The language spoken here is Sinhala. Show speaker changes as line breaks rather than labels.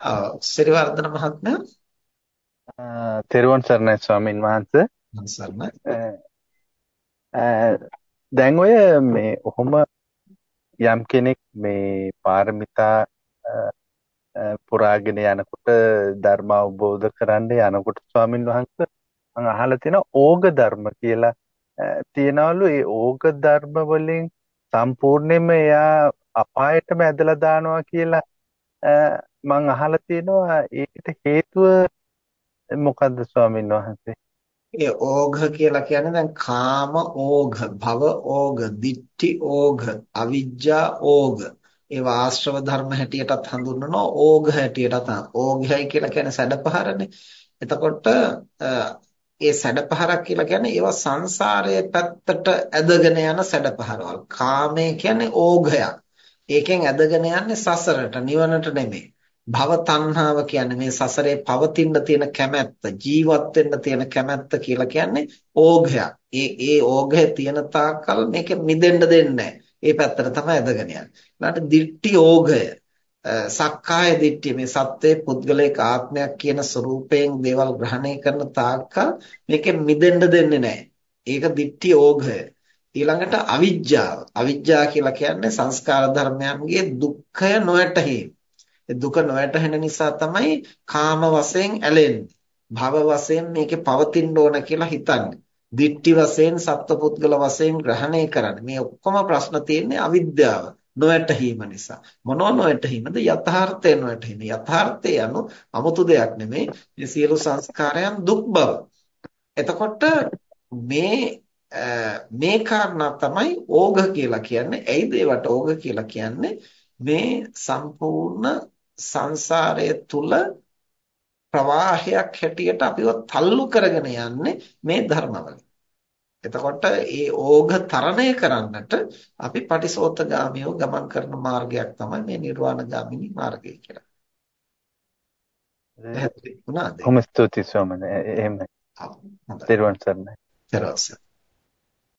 ඔව් සිරිවර්ධන මහත්මයා
තෙරුවන් සරණයි ස්වාමින් වහන්සේ.
සරණයි.
දැන් ඔය මේ ඔහොම යම් කෙනෙක් මේ පාරමිතා පුරාගෙන යනකොට ධර්ම අවබෝධ කරන්න යනකොට ස්වාමින් වහන්සේ මම අහලා තියෙනවා ඕග ධර්ම කියලා තියනවලු ඒ ඕග ධර්ම වලින් සම්පූර්ණයෙන්ම එයා අපායටම ඇදලා දානවා කියලා මං අහලා තියෙනවා ඒකට හේතුව මොකද්ද ස්වාමීන් වහන්සේ?
ඒ ඕඝ කියලා කියන්නේ දැන් කාම ඕඝ, භව ඕඝ, දිට්ඨි ඕඝ, අවිජ්ජා ඕඝ. ඒවා ආශ්‍රව ධර්ම හැටියටත් හඳුන්වනවා ඕඝ හැටියටත්. ඕඝයයි කියලා කියන්නේ සැඩපහරනේ. එතකොට ඒ සැඩපහරක් කියලා කියන්නේ ඒවා සංසාරයේ පැත්තට ඇදගෙන යන සැඩපහරවල්. කාමය කියන්නේ ඕඝයක්. ඒකෙන් ඇදගෙන යන්නේ සසරට, නිවනට නෙමෙයි. භව තණ්හාව කියන්නේ මේ සසරේ පවතින්න තියෙන කැමැත්ත ජීවත් වෙන්න තියෙන කැමැත්ත කියලා කියන්නේ ඕඝයක්. ඒ ඒ ඕඝය තියෙන තාක්කල් මේක මිදෙන්න දෙන්නේ ඒ පැත්තට තමයි ඇදගෙන යන්නේ. ඊළඟට දිට්ඨි ඕඝය සක්කාය දිට්ඨිය මේ සත්වයේ පුද්ගලික ආත්මයක් කියන ස්වરૂපයෙන් දේවල් ග්‍රහණය කරන තාක්කල් මේකෙන් මිදෙන්න දෙන්නේ නැහැ. ඒක දිට්ඨි ඕඝය. ඊළඟට අවිජ්ජාව. අවිජ්ජා කියලා කියන්නේ සංස්කාර ධර්මයන්ගේ දුක්ඛය නොයැටහීම. දුක නොයැටහෙන නිසා තමයි කාම වශයෙන් ඇලෙන්නේ. භව වශයෙන් මේකේ පවතින්න ඕන කියලා හිතන්නේ. දිට්ටි වශයෙන් සත්පුද්ගල වශයෙන් ග්‍රහණය කරන්නේ. මේ ඔක්කොම ප්‍රශ්න තියෙන්නේ අවිද්‍යාව නොයැටහීම නිසා. මොනව නොයැටහීමද? යථාර්ථය නොයැටහීම. යථාර්ථය anu 아무තු දෙයක් නෙමෙයි. මේ සියලු සංස්කාරයන් දුක් බව. එතකොට මේ මේ කාරණා තමයි ඕග කියලා කියන්නේ. ඇයිද ඒවට ඕග කියලා කියන්නේ? මේ සම්පූර්ණ සංසාරය තුල ප්‍රවාහයක් හැටියට අපිව තල්ලු කරගෙන යන්නේ මේ ධර්මවලින්. එතකොට ඒ ඕඝ තරණය කරන්නට අපි පටිසෝතගාමියව ගමන් කරන මාර්ගයක් තමයි මේ නිර්වාණගාමිනී මාර්ගය කියලා.
කොහොම ස්තුතියි ස්වාමීනි. එහෙමයි.
හොඳයි.